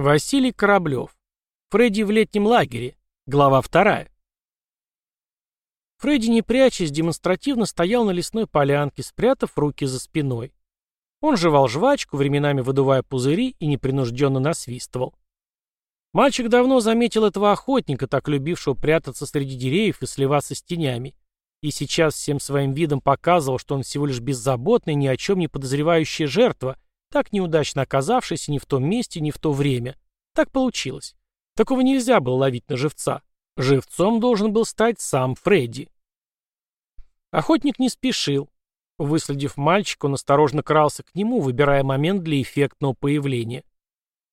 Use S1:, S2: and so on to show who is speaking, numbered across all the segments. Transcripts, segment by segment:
S1: Василий Кораблев. Фредди в летнем лагере. Глава вторая. Фредди, не прячась, демонстративно стоял на лесной полянке, спрятав руки за спиной. Он жевал жвачку, временами выдувая пузыри и непринужденно насвистывал. Мальчик давно заметил этого охотника, так любившего прятаться среди деревьев и сливаться с тенями, и сейчас всем своим видом показывал, что он всего лишь беззаботная, ни о чем не подозревающая жертва — так неудачно оказавшийся ни в том месте, ни в то время. Так получилось. Такого нельзя было ловить на живца. Живцом должен был стать сам Фредди. Охотник не спешил. Выследив мальчика, он осторожно крался к нему, выбирая момент для эффектного появления.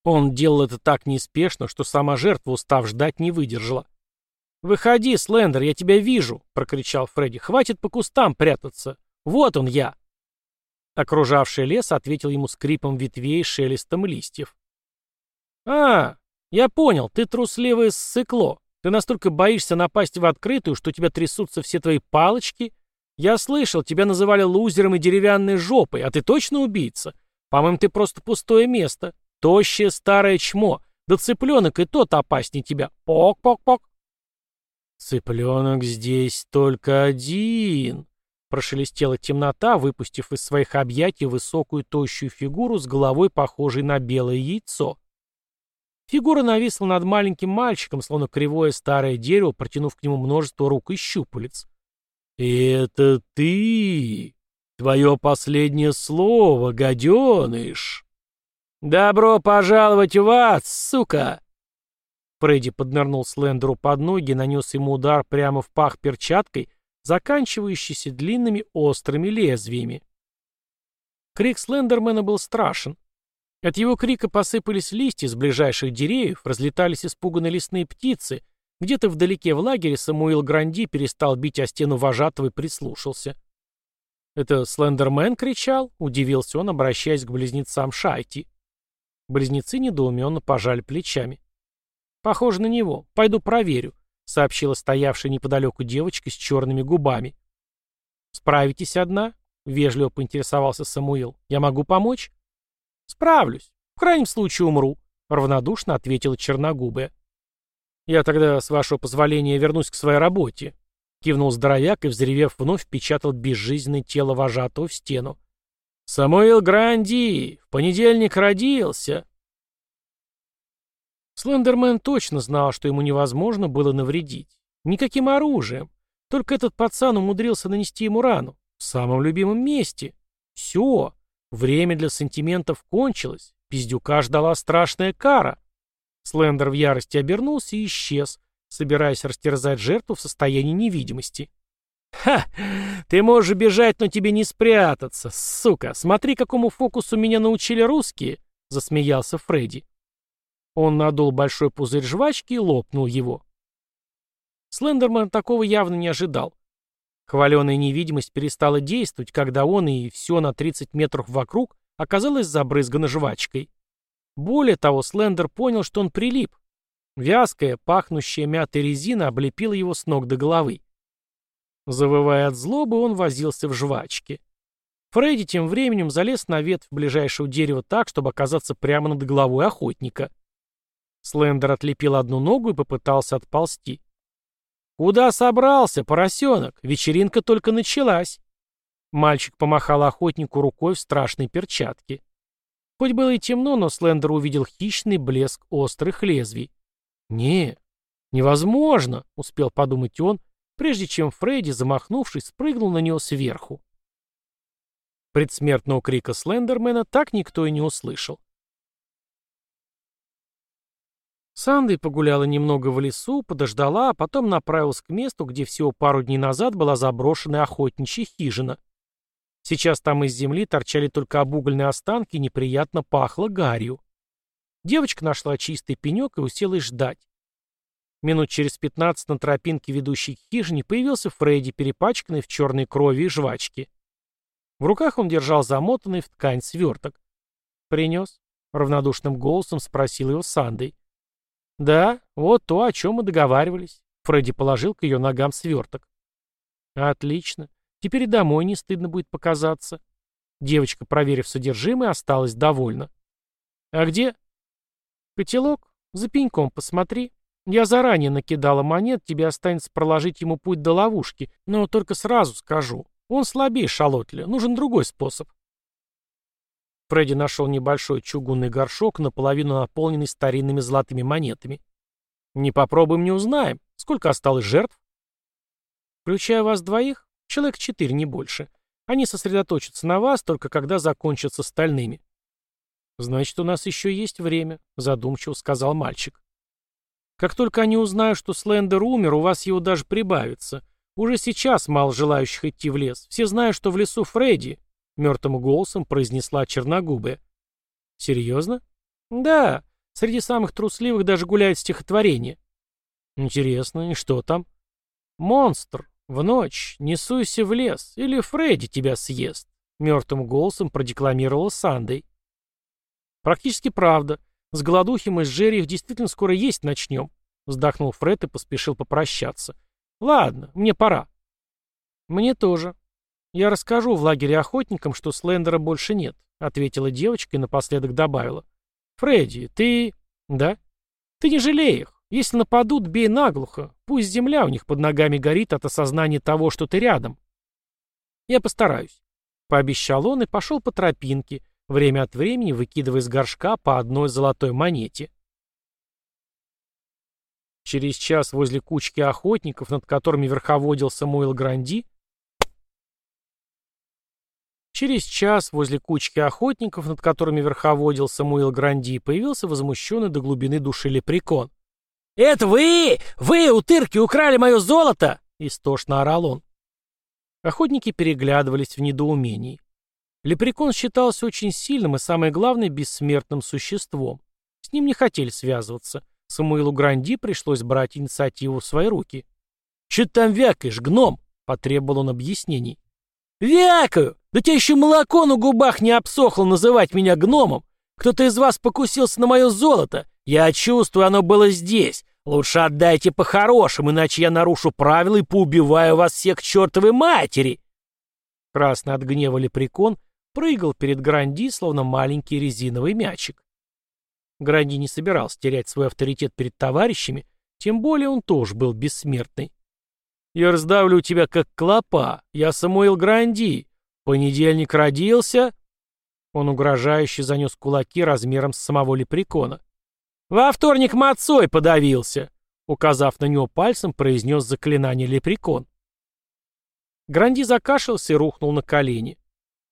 S1: Он делал это так неспешно, что сама жертва, устав ждать, не выдержала. «Выходи, Слендер, я тебя вижу!» — прокричал Фредди. «Хватит по кустам прятаться! Вот он я!» Окружавший лес ответил ему скрипом ветвей и шелестом листьев. «А, я понял, ты трусливое ссыкло. Ты настолько боишься напасть в открытую, что у тебя трясутся все твои палочки? Я слышал, тебя называли лузером и деревянной жопой, а ты точно убийца? По-моему, ты просто пустое место. Тощее старое чмо. Да цыпленок и тот опаснее тебя. Пок-пок-пок». «Цыпленок здесь только один», Прошелестела темнота, выпустив из своих объятий высокую тощую фигуру с головой, похожей на белое яйцо. Фигура нависла над маленьким мальчиком, словно кривое старое дерево, протянув к нему множество рук и щупалец. «Это ты! Твое последнее слово, гаденыш!» «Добро пожаловать в ад, сука!» Фредди поднырнул Слендеру под ноги, нанес ему удар прямо в пах перчаткой, заканчивающийся длинными острыми лезвиями. Крик Слендермена был страшен. От его крика посыпались листья с ближайших деревьев, разлетались испуганные лесные птицы. Где-то вдалеке в лагере Самуил Гранди перестал бить о стену вожатого и прислушался. «Это Слендермен кричал?» — удивился он, обращаясь к близнецам Шайти. Близнецы недоуменно пожали плечами. «Похоже на него. Пойду проверю сообщила стоявшая неподалеку девочка с черными губами. «Справитесь одна?» — вежливо поинтересовался Самуил. «Я могу помочь?» «Справлюсь. В крайнем случае умру», — равнодушно ответила черногубая. «Я тогда, с вашего позволения, вернусь к своей работе», — кивнул здоровяк и, взревев, вновь впечатал безжизненное тело вожатого в стену. «Самуил Гранди! В понедельник родился!» Слендермен точно знал, что ему невозможно было навредить. Никаким оружием. Только этот пацан умудрился нанести ему рану. В самом любимом месте. Все. Время для сантиментов кончилось. Пиздюка ждала страшная кара. Слендер в ярости обернулся и исчез, собираясь растерзать жертву в состоянии невидимости. «Ха! Ты можешь бежать, но тебе не спрятаться, сука! Смотри, какому фокусу меня научили русские!» — засмеялся Фредди. Он надул большой пузырь жвачки и лопнул его. Слендерман такого явно не ожидал. Хваленая невидимость перестала действовать, когда он и все на 30 метров вокруг оказалось забрызгано жвачкой. Более того, Слендер понял, что он прилип. Вязкая, пахнущая мятой резина облепила его с ног до головы. Завывая от злобы, он возился в жвачке. Фредди тем временем залез на ветвь ближайшего дерева так, чтобы оказаться прямо над головой охотника. Слендер отлепил одну ногу и попытался отползти. «Куда собрался, поросенок? Вечеринка только началась». Мальчик помахал охотнику рукой в страшной перчатке. Хоть было и темно, но Слендер увидел хищный блеск острых лезвий. «Не, невозможно», — успел подумать он, прежде чем Фредди, замахнувшись, спрыгнул на него сверху. Предсмертного крика Слендермена так никто и не услышал. Санды погуляла немного в лесу, подождала, а потом направилась к месту, где всего пару дней назад была заброшенная охотничья хижина. Сейчас там из земли торчали только обугольные останки и неприятно пахло гарью. Девочка нашла чистый пенек и уселась ждать. Минут через пятнадцать на тропинке, ведущей к хижине, появился Фредди, перепачканный в черной крови и жвачке. В руках он держал замотанный в ткань сверток. «Принес?» — равнодушным голосом спросил его Сандой. «Да, вот то, о чем мы договаривались». Фредди положил к ее ногам сверток. «Отлично. Теперь и домой не стыдно будет показаться». Девочка, проверив содержимое, осталась довольна. «А где?» Котелок? За пеньком посмотри. Я заранее накидала монет, тебе останется проложить ему путь до ловушки, но только сразу скажу. Он слабее шалотля, нужен другой способ. Фредди нашел небольшой чугунный горшок, наполовину наполненный старинными золотыми монетами. «Не попробуем, не узнаем. Сколько осталось жертв?» «Включая вас двоих, человек четыре, не больше. Они сосредоточатся на вас, только когда закончатся стальными». «Значит, у нас еще есть время», — задумчиво сказал мальчик. «Как только они узнают, что Слендер умер, у вас его даже прибавится. Уже сейчас мало желающих идти в лес. Все знают, что в лесу Фредди, Мертвым голосом произнесла черногубая. «Серьезно?» «Да. Среди самых трусливых даже гуляет стихотворение». «Интересно, и что там?» «Монстр. В ночь. Несуйся в лес. Или Фредди тебя съест», — мертвым голосом продекламировала Сандой. «Практически правда. С голодухи мы с Джерри их действительно скоро есть начнем», — вздохнул Фред и поспешил попрощаться. «Ладно, мне пора». «Мне тоже», «Я расскажу в лагере охотникам, что Слендера больше нет», — ответила девочка и напоследок добавила. «Фредди, ты...» «Да?» «Ты не жалей их. Если нападут, бей наглухо. Пусть земля у них под ногами горит от осознания того, что ты рядом». «Я постараюсь», — пообещал он и пошел по тропинке, время от времени выкидывая из горшка по одной золотой монете. Через час возле кучки охотников, над которыми верховодил Самуил Гранди, Через час возле кучки охотников, над которыми верховодил Самуил Гранди, появился возмущенный до глубины души лепрекон. «Это вы! Вы, утырки, украли мое золото!» — истошно орал он. Охотники переглядывались в недоумении. Лепрекон считался очень сильным и, самое главное, бессмертным существом. С ним не хотели связываться. Самуилу Гранди пришлось брать инициативу в свои руки. «Че ты там вякаешь, гном?» — потребовал он объяснений. «Вякаю! Да тебе еще молоко на губах не обсохло называть меня гномом. Кто-то из вас покусился на мое золото. Я чувствую, оно было здесь. Лучше отдайте по-хорошему, иначе я нарушу правила и поубиваю вас всех к чертовой матери!» Красный от гнева лепрекон прыгал перед Гранди, словно маленький резиновый мячик. Гранди не собирался терять свой авторитет перед товарищами, тем более он тоже был бессмертный. Я раздавлю тебя, как клопа. Я Самуил Гранди. Понедельник родился...» Он угрожающе занес кулаки размером с самого лепрекона. «Во вторник мацой подавился!» Указав на него пальцем, произнес заклинание лепрекон. Гранди закашлялся и рухнул на колени.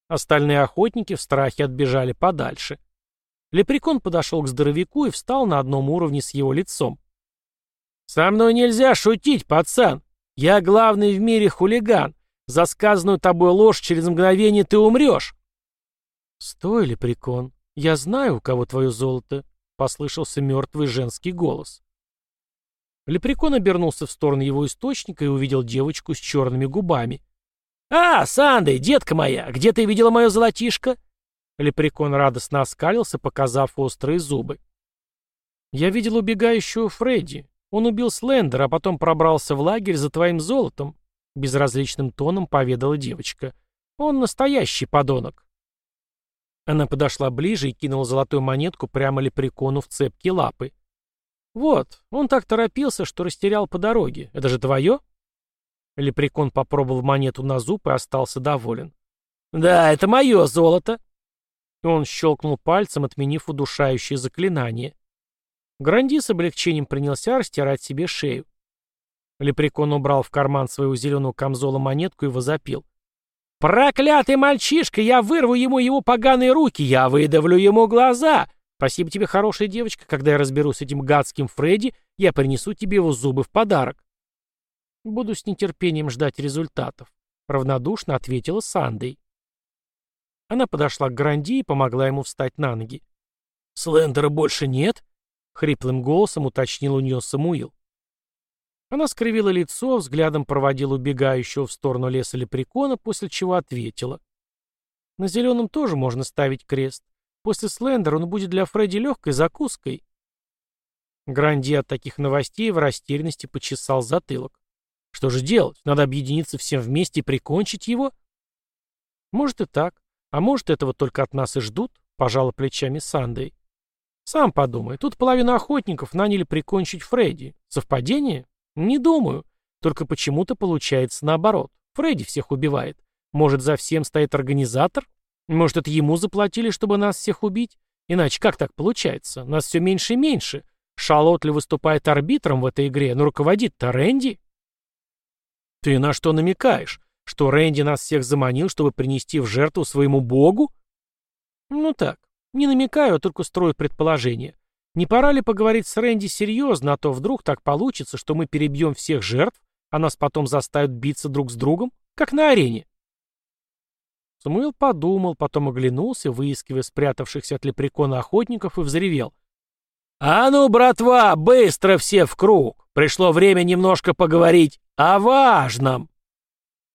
S1: Остальные охотники в страхе отбежали подальше. Лепрекон подошел к здоровяку и встал на одном уровне с его лицом. «Со мной нельзя шутить, пацан! Я главный в мире хулиган. За сказанную тобой ложь через мгновение ты умрешь. Стой, лепрекон. Я знаю, у кого твое золото. Послышался мертвый женский голос. Лепрекон обернулся в сторону его источника и увидел девочку с черными губами. «А, Сандей, детка моя, где ты видела мое золотишко?» Лепрекон радостно оскалился, показав острые зубы. «Я видел убегающего Фредди. Он убил Слендера, а потом пробрался в лагерь за твоим золотом», — безразличным тоном поведала девочка. «Он настоящий подонок». Она подошла ближе и кинула золотую монетку прямо лепрекону в цепки лапы. «Вот, он так торопился, что растерял по дороге. Это же твое?» Лепрекон попробовал монету на зуб и остался доволен. «Да, это мое золото!» Он щелкнул пальцем, отменив удушающее заклинание. Гранди с облегчением принялся растирать себе шею. Лепрекон убрал в карман своего зеленого камзола монетку и возопил. «Проклятый мальчишка! Я вырву ему его поганые руки! Я выдавлю ему глаза! Спасибо тебе, хорошая девочка. Когда я разберусь с этим гадским Фредди, я принесу тебе его зубы в подарок». «Буду с нетерпением ждать результатов», — равнодушно ответила Сандей. Она подошла к Гранди и помогла ему встать на ноги. «Слендера больше нет?» Хриплым голосом уточнил у нее Самуил. Она скривила лицо, взглядом проводила убегающего в сторону леса лепрекона, после чего ответила. На зеленом тоже можно ставить крест. После Слендера он будет для Фредди легкой закуской. Гранди от таких новостей в растерянности почесал затылок. Что же делать? Надо объединиться всем вместе и прикончить его? Может и так. А может, этого только от нас и ждут, пожала плечами Сандей. Сам подумай, тут половину охотников наняли прикончить Фредди. Совпадение? Не думаю. Только почему-то получается наоборот. Фредди всех убивает. Может, за всем стоит организатор? Может, это ему заплатили, чтобы нас всех убить? Иначе как так получается? Нас все меньше и меньше. Шалотли выступает арбитром в этой игре, но руководит-то Рэнди. Ты на что намекаешь? Что Рэнди нас всех заманил, чтобы принести в жертву своему богу? Ну так, не намекаю, а только строю предположение. Не пора ли поговорить с Рэнди серьезно, а то вдруг так получится, что мы перебьем всех жертв, а нас потом заставят биться друг с другом, как на арене. Самуил подумал, потом оглянулся, выискивая спрятавшихся от лепрекона охотников, и взревел. «А ну, братва, быстро все в круг! Пришло время немножко поговорить о важном!»